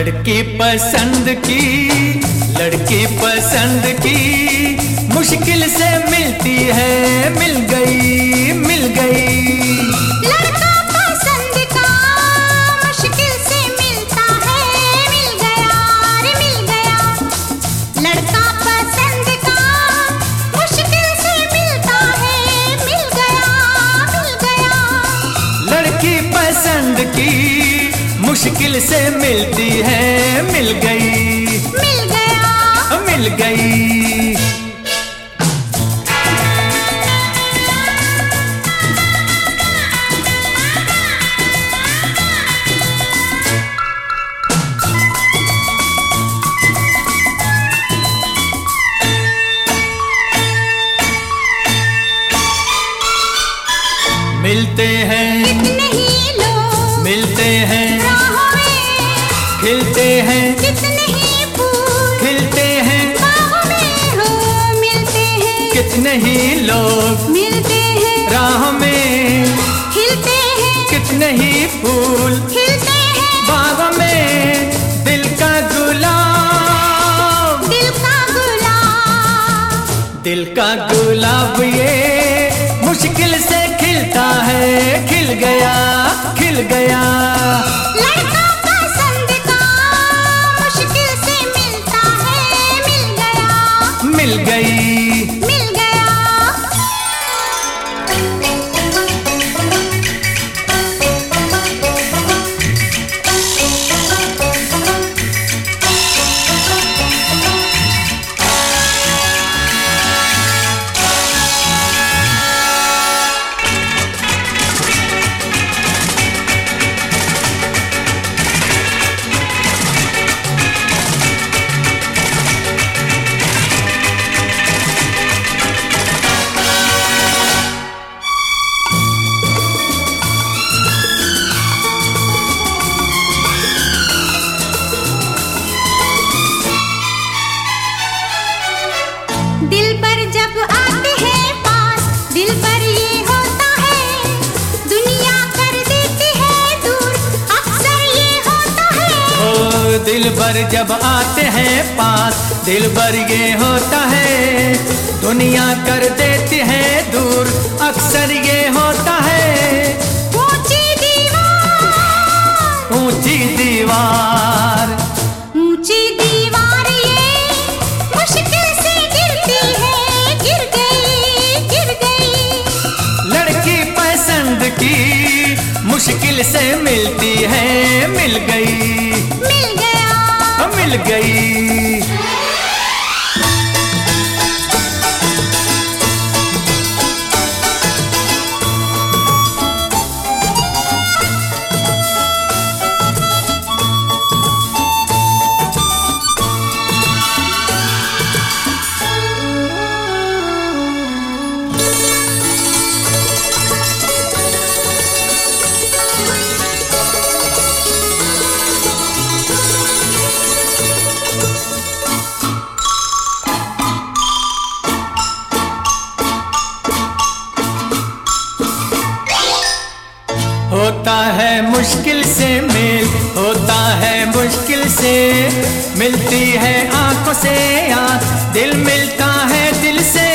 लड़की पसंद की लड़के पसंद की मुश्किल से मिलती है मिल गई। मुश्किल से मिलती है मिल गई। मिल गया। मिल गई। हैं कितने ही लोग मिलते हैं राह में। खिलते हैं कितने ही फूल खिलते हैं बाग में। दिल का गुलाब। दिल का गुलाब। दिल का गुलाब ये मुश्किल से खिलता है। खिल गया खिल गया। लड़का पसंद का मुश्किल से मिलता है। मिल गया। मिल गई दिल भर जब आते हैं पास दिल भर ये होता है। दुनिया कर देती है दूर अक्सर ये होता है। ऊँची दीवार। ऊँची दीवार। ऊँची दीवार ये मुश्किल से गिरती है गिर गई गिर गई। लड़की पसंद की मुश्किल से मिलती है मिल गई। गई। मुश्किल से मेल होता है, मुश्किल से। मिलती है आँखों से आँख दिल मिलता है दिल से।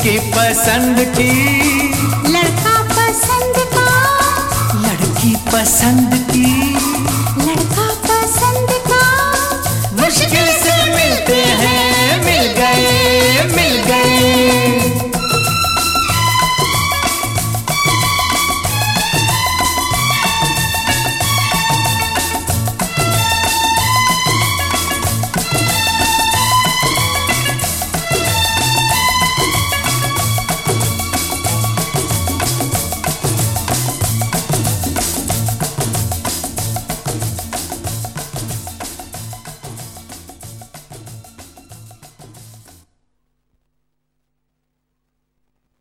लड़की पसंद की। लड़का पसंद